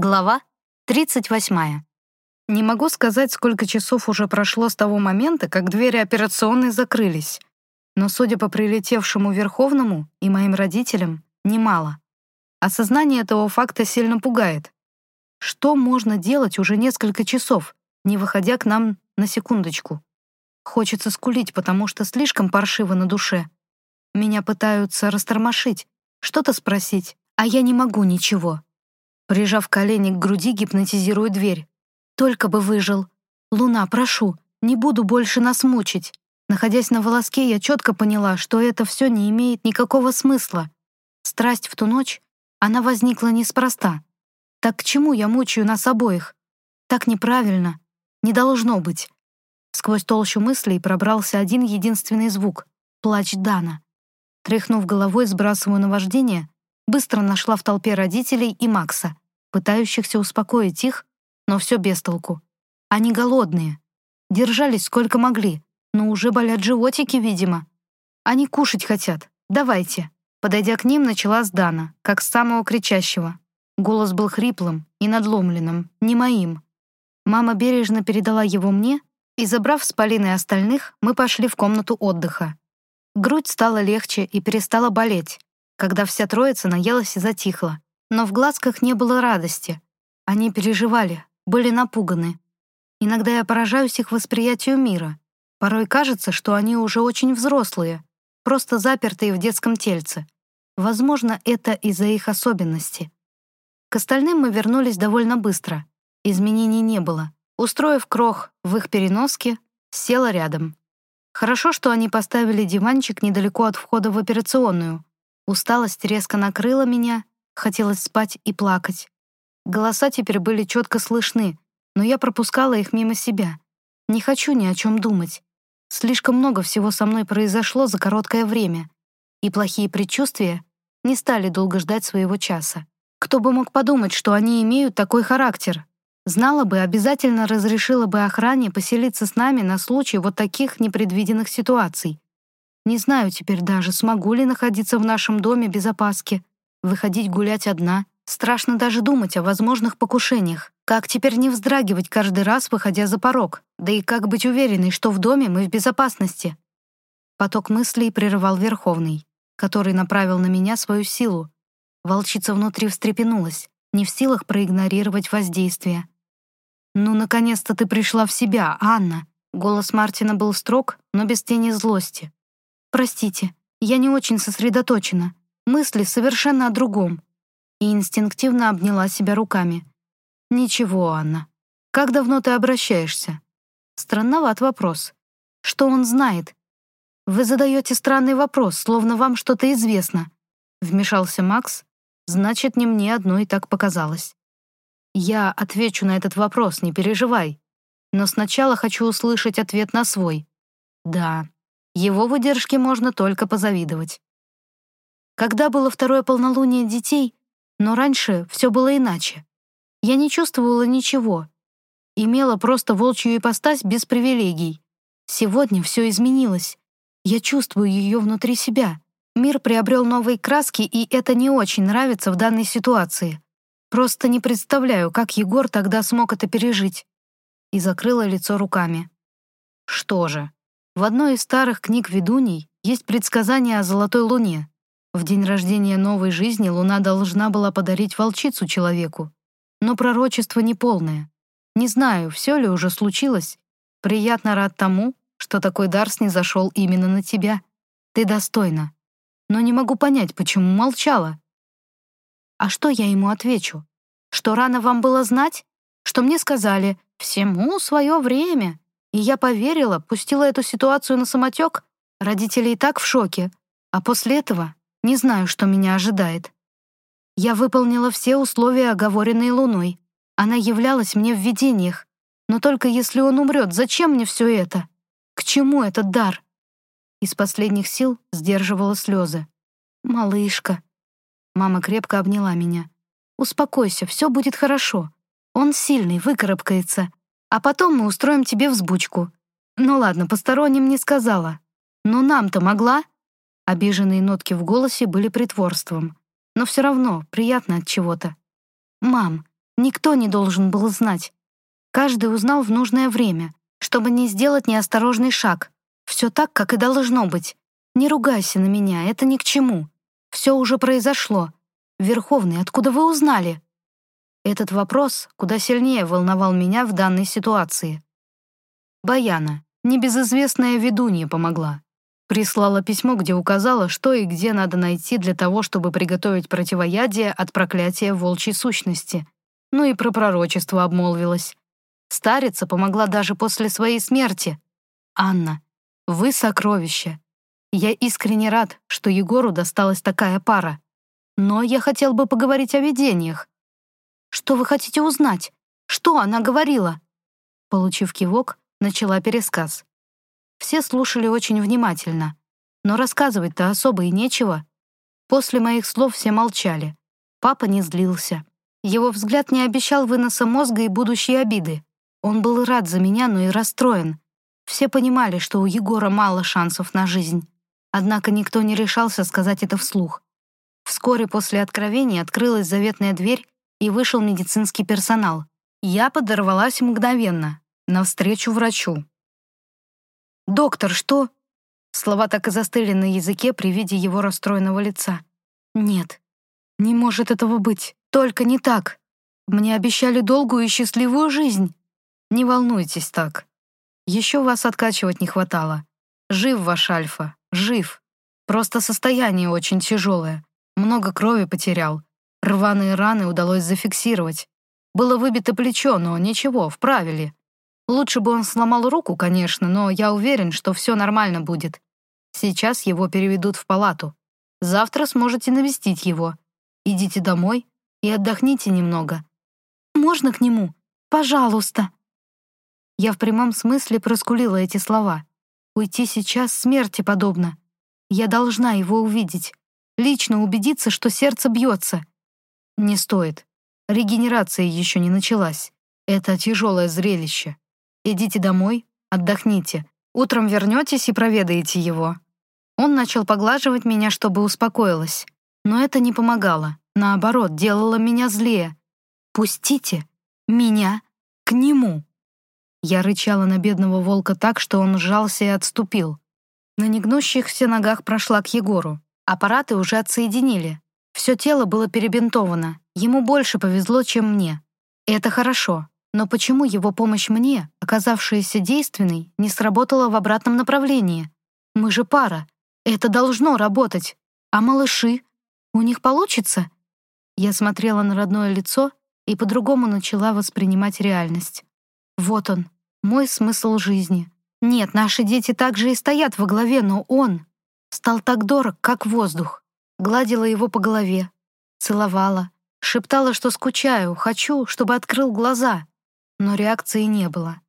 Глава 38. Не могу сказать, сколько часов уже прошло с того момента, как двери операционной закрылись, но, судя по прилетевшему Верховному и моим родителям, немало. Осознание этого факта сильно пугает. Что можно делать уже несколько часов, не выходя к нам на секундочку? Хочется скулить, потому что слишком паршиво на душе. Меня пытаются растормошить, что-то спросить, а я не могу ничего. Прижав колени к груди, гипнотизирую дверь. «Только бы выжил. Луна, прошу, не буду больше нас мучить». Находясь на волоске, я четко поняла, что это все не имеет никакого смысла. Страсть в ту ночь, она возникла неспроста. Так к чему я мучаю нас обоих? Так неправильно. Не должно быть. Сквозь толщу мыслей пробрался один единственный звук — плач Дана. Тряхнув головой, сбрасываю наваждение, быстро нашла в толпе родителей и Макса, пытающихся успокоить их, но все без толку. Они голодные. Держались сколько могли, но уже болят животики, видимо. Они кушать хотят. Давайте. Подойдя к ним, начала с Дана, как с самого кричащего. Голос был хриплым и надломленным, не моим. Мама бережно передала его мне, и, забрав с Полиной остальных, мы пошли в комнату отдыха. Грудь стала легче и перестала болеть, когда вся троица наелась и затихла. Но в глазках не было радости. Они переживали, были напуганы. Иногда я поражаюсь их восприятию мира. Порой кажется, что они уже очень взрослые, просто запертые в детском тельце. Возможно, это из-за их особенностей. К остальным мы вернулись довольно быстро. Изменений не было. Устроив крох в их переноске, села рядом. Хорошо, что они поставили диванчик недалеко от входа в операционную, Усталость резко накрыла меня, хотелось спать и плакать. Голоса теперь были четко слышны, но я пропускала их мимо себя. Не хочу ни о чем думать. Слишком много всего со мной произошло за короткое время, и плохие предчувствия не стали долго ждать своего часа. Кто бы мог подумать, что они имеют такой характер? Знала бы, обязательно разрешила бы охране поселиться с нами на случай вот таких непредвиденных ситуаций. Не знаю теперь даже, смогу ли находиться в нашем доме без опаски. Выходить гулять одна. Страшно даже думать о возможных покушениях. Как теперь не вздрагивать каждый раз, выходя за порог? Да и как быть уверенной, что в доме мы в безопасности? Поток мыслей прерывал Верховный, который направил на меня свою силу. Волчица внутри встрепенулась, не в силах проигнорировать воздействие. «Ну, наконец-то ты пришла в себя, Анна!» Голос Мартина был строг, но без тени злости. «Простите, я не очень сосредоточена. Мысли совершенно о другом». И инстинктивно обняла себя руками. «Ничего, Анна. Как давно ты обращаешься?» Странноват вопрос. Что он знает? Вы задаете странный вопрос, словно вам что-то известно. Вмешался Макс. Значит, не мне одной так показалось. Я отвечу на этот вопрос, не переживай. Но сначала хочу услышать ответ на свой. Да, его выдержке можно только позавидовать. Когда было второе полнолуние детей, но раньше все было иначе. Я не чувствовала ничего. Имела просто волчью ипостась без привилегий. Сегодня все изменилось. Я чувствую ее внутри себя. Мир приобрел новые краски, и это не очень нравится в данной ситуации. Просто не представляю, как Егор тогда смог это пережить. И закрыла лицо руками. Что же, в одной из старых книг ведуней есть предсказание о золотой луне. В день рождения новой жизни луна должна была подарить волчицу человеку. Но пророчество неполное. Не знаю, все ли уже случилось. Приятно рад тому, что такой дар снизошел именно на тебя. Ты достойна. Но не могу понять, почему молчала. А что я ему отвечу? Что рано вам было знать? Что мне сказали «всему свое время», и я поверила, пустила эту ситуацию на самотек. Родители и так в шоке. А после этого не знаю, что меня ожидает. Я выполнила все условия, оговоренные Луной. Она являлась мне в видениях. Но только если он умрет, зачем мне все это? К чему этот дар? Из последних сил сдерживала слезы. «Малышка». Мама крепко обняла меня. «Успокойся, все будет хорошо. Он сильный, выкарабкается. А потом мы устроим тебе взбучку. Ну ладно, посторонним не сказала. Но нам-то могла?» Обиженные нотки в голосе были притворством. Но все равно приятно от чего-то. «Мам, Никто не должен был знать. Каждый узнал в нужное время, чтобы не сделать неосторожный шаг. Все так, как и должно быть. Не ругайся на меня, это ни к чему. Все уже произошло. Верховный, откуда вы узнали? Этот вопрос куда сильнее волновал меня в данной ситуации. Баяна, небезызвестная ведунья, помогла. Прислала письмо, где указала, что и где надо найти для того, чтобы приготовить противоядие от проклятия волчьей сущности. Ну и про пророчество обмолвилась. Старица помогла даже после своей смерти. Анна, вы сокровище. Я искренне рад, что Егору досталась такая пара. Но я хотел бы поговорить о видениях. Что вы хотите узнать? Что она говорила?» Получив кивок, начала пересказ. Все слушали очень внимательно, но рассказывать-то особо и нечего. После моих слов все молчали. Папа не злился. Его взгляд не обещал выноса мозга и будущей обиды. Он был рад за меня, но и расстроен. Все понимали, что у Егора мало шансов на жизнь. Однако никто не решался сказать это вслух. Вскоре после откровения открылась заветная дверь, и вышел медицинский персонал. Я подорвалась мгновенно, навстречу врачу. «Доктор, что?» Слова так и застыли на языке при виде его расстроенного лица. «Нет, не может этого быть, только не так. Мне обещали долгую и счастливую жизнь. Не волнуйтесь так. Еще вас откачивать не хватало. Жив ваш Альфа, жив. Просто состояние очень тяжелое. Много крови потерял. Рваные раны удалось зафиксировать. Было выбито плечо, но ничего, вправили. Лучше бы он сломал руку, конечно, но я уверен, что все нормально будет. Сейчас его переведут в палату. Завтра сможете навестить его. Идите домой и отдохните немного. Можно к нему? Пожалуйста. Я в прямом смысле проскулила эти слова. Уйти сейчас смерти подобно. Я должна его увидеть. Лично убедиться, что сердце бьется. Не стоит. Регенерация еще не началась. Это тяжелое зрелище. Идите домой, отдохните. Утром вернетесь и проведаете его. Он начал поглаживать меня, чтобы успокоилась. Но это не помогало. Наоборот, делало меня злее. «Пустите меня к нему!» Я рычала на бедного волка так, что он сжался и отступил. На негнущихся ногах прошла к Егору. Аппараты уже отсоединили. Все тело было перебинтовано. Ему больше повезло, чем мне. И это хорошо. Но почему его помощь мне, оказавшаяся действенной, не сработала в обратном направлении? Мы же пара. Это должно работать. А малыши? У них получится? Я смотрела на родное лицо и по-другому начала воспринимать реальность. Вот он, мой смысл жизни. Нет, наши дети также и стоят во главе, но он стал так дорог, как воздух гладила его по голове, целовала, шептала, что скучаю, хочу, чтобы открыл глаза. Но реакции не было.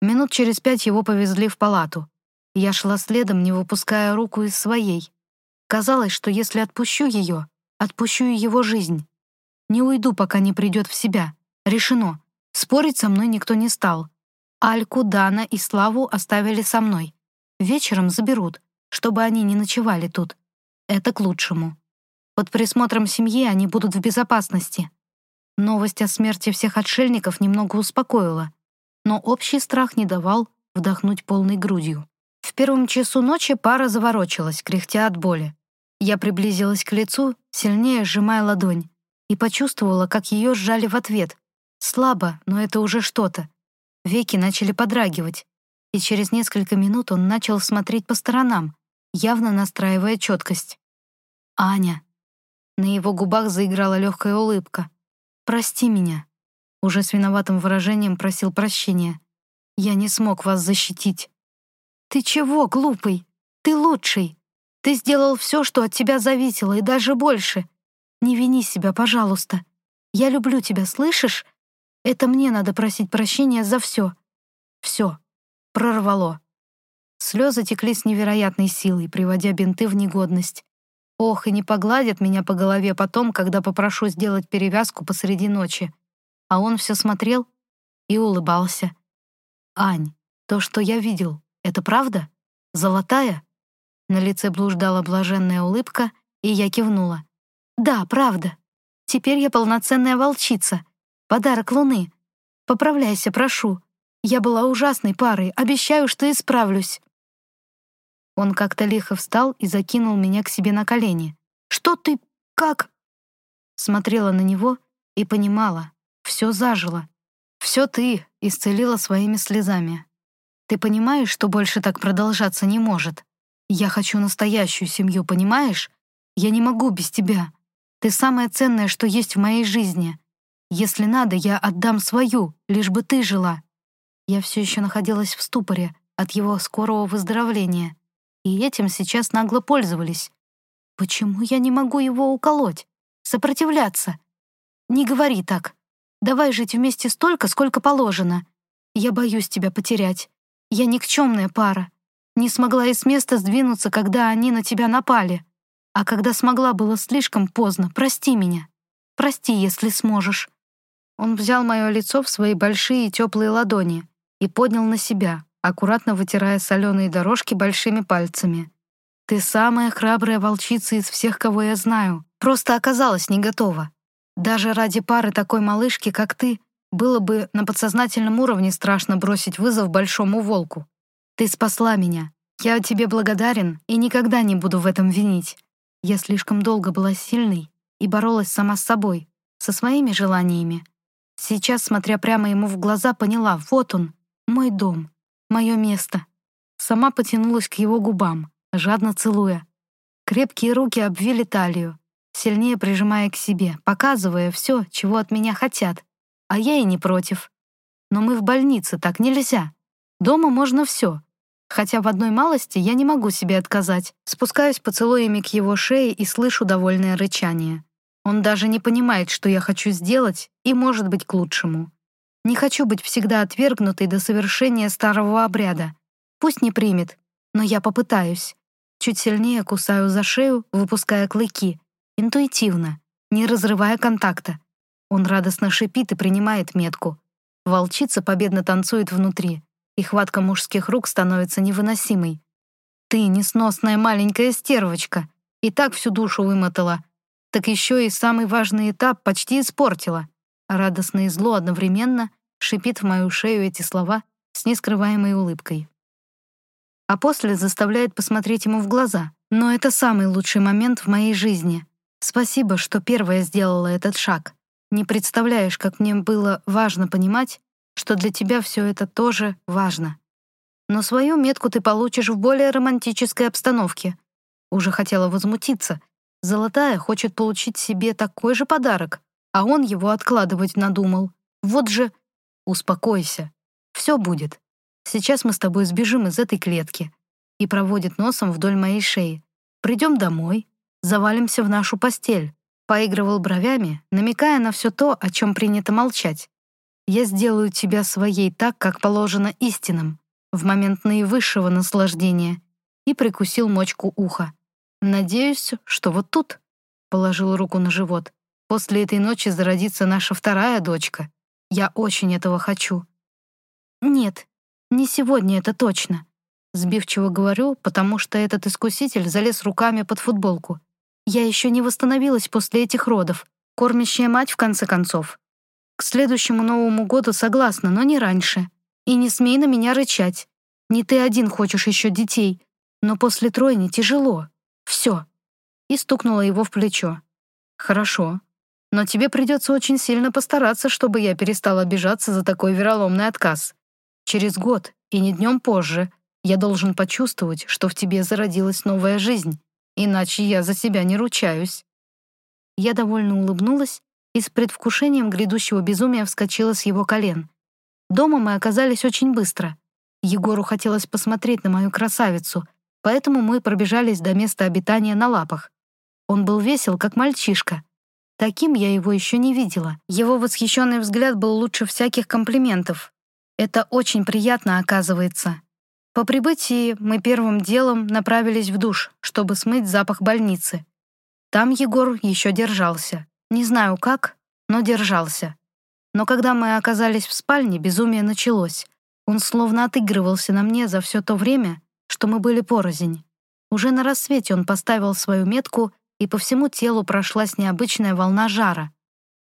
Минут через пять его повезли в палату. Я шла следом, не выпуская руку из своей. Казалось, что если отпущу ее, отпущу и его жизнь. Не уйду, пока не придет в себя. Решено. Спорить со мной никто не стал. Альку, Дана и Славу оставили со мной. Вечером заберут, чтобы они не ночевали тут. Это к лучшему. Под присмотром семьи они будут в безопасности. Новость о смерти всех отшельников немного успокоила, но общий страх не давал вдохнуть полной грудью. В первом часу ночи пара заворочилась, кряхтя от боли. Я приблизилась к лицу, сильнее сжимая ладонь, и почувствовала, как ее сжали в ответ. Слабо, но это уже что-то. Веки начали подрагивать, и через несколько минут он начал смотреть по сторонам, явно настраивая четкость. «Аня». На его губах заиграла легкая улыбка. «Прости меня». Уже с виноватым выражением просил прощения. «Я не смог вас защитить». «Ты чего, глупый? Ты лучший. Ты сделал все, что от тебя зависело, и даже больше. Не вини себя, пожалуйста. Я люблю тебя, слышишь? Это мне надо просить прощения за все. Все. Прорвало. Слезы текли с невероятной силой, приводя бинты в негодность. Ох, и не погладят меня по голове потом, когда попрошу сделать перевязку посреди ночи. А он все смотрел и улыбался. «Ань, то, что я видел, это правда? Золотая?» На лице блуждала блаженная улыбка, и я кивнула. «Да, правда. Теперь я полноценная волчица. Подарок Луны. Поправляйся, прошу. Я была ужасной парой, обещаю, что исправлюсь». Он как-то лихо встал и закинул меня к себе на колени. «Что ты? Как?» Смотрела на него и понимала. Все зажило. Все ты исцелила своими слезами. Ты понимаешь, что больше так продолжаться не может? Я хочу настоящую семью, понимаешь? Я не могу без тебя. Ты самое ценное, что есть в моей жизни. Если надо, я отдам свою, лишь бы ты жила». Я все еще находилась в ступоре от его скорого выздоровления, и этим сейчас нагло пользовались. Почему я не могу его уколоть? Сопротивляться? Не говори так. Давай жить вместе столько, сколько положено. Я боюсь тебя потерять. Я никчемная пара. Не смогла и с места сдвинуться, когда они на тебя напали. А когда смогла, было слишком поздно. Прости меня. Прости, если сможешь». Он взял мое лицо в свои большие теплые ладони и поднял на себя, аккуратно вытирая соленые дорожки большими пальцами. «Ты самая храбрая волчица из всех, кого я знаю. Просто оказалась не готова. Даже ради пары такой малышки, как ты, было бы на подсознательном уровне страшно бросить вызов большому волку. Ты спасла меня. Я тебе благодарен и никогда не буду в этом винить. Я слишком долго была сильной и боролась сама с собой, со своими желаниями. Сейчас, смотря прямо ему в глаза, поняла, вот он, мой дом, мое место. Сама потянулась к его губам, жадно целуя. Крепкие руки обвили талию, сильнее прижимая к себе, показывая все, чего от меня хотят, а я и не против. Но мы в больнице, так нельзя. Дома можно все. Хотя в одной малости я не могу себе отказать. Спускаюсь поцелуями к его шее и слышу довольное рычание. Он даже не понимает, что я хочу сделать, и может быть к лучшему. Не хочу быть всегда отвергнутой до совершения старого обряда. Пусть не примет, но я попытаюсь. Чуть сильнее кусаю за шею, выпуская клыки. Интуитивно, не разрывая контакта. Он радостно шипит и принимает метку. Волчица победно танцует внутри, и хватка мужских рук становится невыносимой. «Ты несносная маленькая стервочка!» И так всю душу вымотала. Так еще и самый важный этап почти испортила. Радостно и зло одновременно шипит в мою шею эти слова с нескрываемой улыбкой. А после заставляет посмотреть ему в глаза. Но это самый лучший момент в моей жизни. Спасибо, что первая сделала этот шаг. Не представляешь, как мне было важно понимать, что для тебя все это тоже важно. Но свою метку ты получишь в более романтической обстановке. Уже хотела возмутиться. Золотая хочет получить себе такой же подарок, а он его откладывать надумал. Вот же... Успокойся. Все будет. Сейчас мы с тобой сбежим из этой клетки. И проводит носом вдоль моей шеи. Придем домой, завалимся в нашу постель поигрывал бровями, намекая на все то, о чем принято молчать. «Я сделаю тебя своей так, как положено истинным, в момент наивысшего наслаждения», и прикусил мочку уха. «Надеюсь, что вот тут», — положил руку на живот, «после этой ночи зародится наша вторая дочка. Я очень этого хочу». «Нет, не сегодня это точно», — сбивчиво говорю, потому что этот искуситель залез руками под футболку. Я еще не восстановилась после этих родов. Кормящая мать, в конце концов. К следующему Новому году согласна, но не раньше. И не смей на меня рычать. Не ты один хочешь еще детей. Но после тройни тяжело. Все. И стукнула его в плечо. Хорошо. Но тебе придется очень сильно постараться, чтобы я перестала обижаться за такой вероломный отказ. Через год, и не днем позже, я должен почувствовать, что в тебе зародилась новая жизнь иначе я за себя не ручаюсь». Я довольно улыбнулась и с предвкушением грядущего безумия вскочила с его колен. Дома мы оказались очень быстро. Егору хотелось посмотреть на мою красавицу, поэтому мы пробежались до места обитания на лапах. Он был весел, как мальчишка. Таким я его еще не видела. Его восхищенный взгляд был лучше всяких комплиментов. Это очень приятно, оказывается. По прибытии мы первым делом направились в душ, чтобы смыть запах больницы. Там Егор еще держался. Не знаю как, но держался. Но когда мы оказались в спальне, безумие началось. Он словно отыгрывался на мне за все то время, что мы были порознь. Уже на рассвете он поставил свою метку, и по всему телу прошлась необычная волна жара.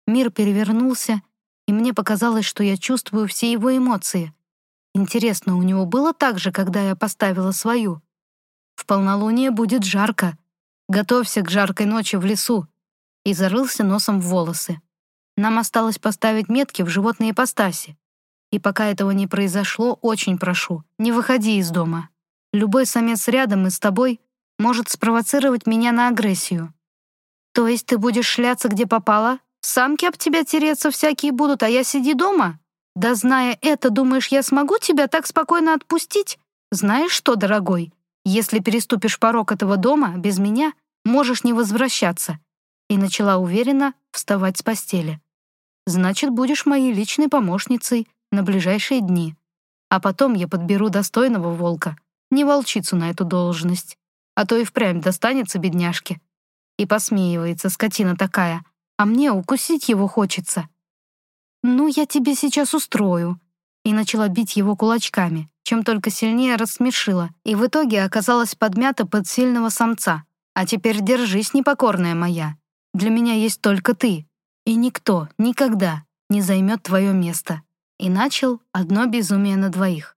Мир перевернулся, и мне показалось, что я чувствую все его эмоции. Интересно, у него было так же, когда я поставила свою? В полнолуние будет жарко. Готовься к жаркой ночи в лесу. И зарылся носом в волосы. Нам осталось поставить метки в животные ипостаси. И пока этого не произошло, очень прошу, не выходи из дома. Любой самец рядом и с тобой может спровоцировать меня на агрессию. То есть ты будешь шляться где попало? Самки об тебя тереться всякие будут, а я сиди дома? Да зная это, думаешь, я смогу тебя так спокойно отпустить? Знаешь что, дорогой, если переступишь порог этого дома без меня, можешь не возвращаться. И начала уверенно вставать с постели. Значит, будешь моей личной помощницей на ближайшие дни. А потом я подберу достойного волка, не волчицу на эту должность. А то и впрямь достанется бедняжке. И посмеивается скотина такая, а мне укусить его хочется. «Ну, я тебе сейчас устрою», и начала бить его кулачками, чем только сильнее рассмешила, и в итоге оказалась подмята под сильного самца. «А теперь держись, непокорная моя. Для меня есть только ты, и никто никогда не займет твое место». И начал одно безумие на двоих.